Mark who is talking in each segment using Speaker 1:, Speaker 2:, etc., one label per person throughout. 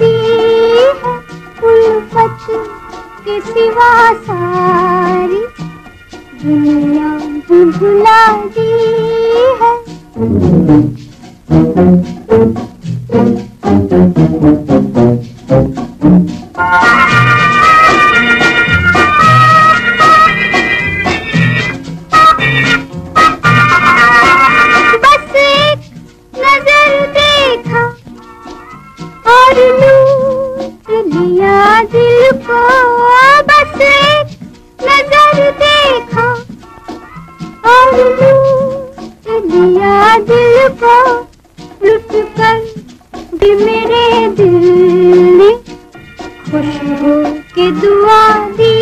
Speaker 1: दी है के सिवा सारी दुनिया भुला दी है। मुझको बस नज़र देखो। और दिल को लुट कर मेरे दिल के दुआ दी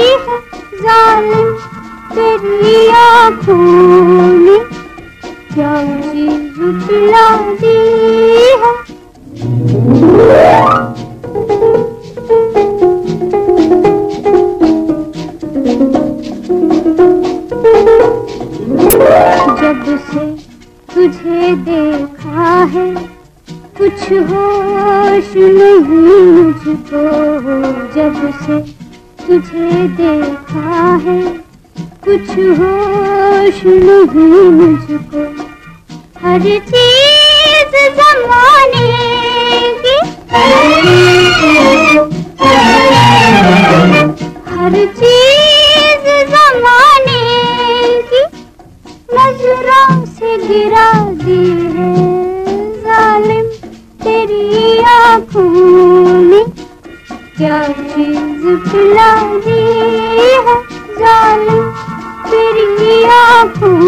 Speaker 1: है। तेरी आँखों क्या चीज़ दी देखा है, कुछ होश नहीं मुझको। जब से तुझे देखा है, कुछ होश नहीं मुझको। हर चीज़ जमाने की हर चीज़ जमाने की नज़रों पे गिरा दी है, जालिम, तेरी आँखों ने क्या चीज़ पिला दी है, जालिम, तेरी आँखों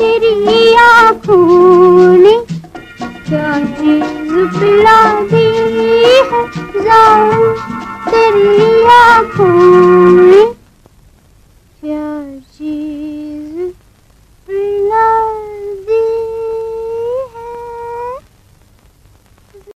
Speaker 1: तेरी आँखों ने क्या पिला दी है जाओ तेरी आँखों ने?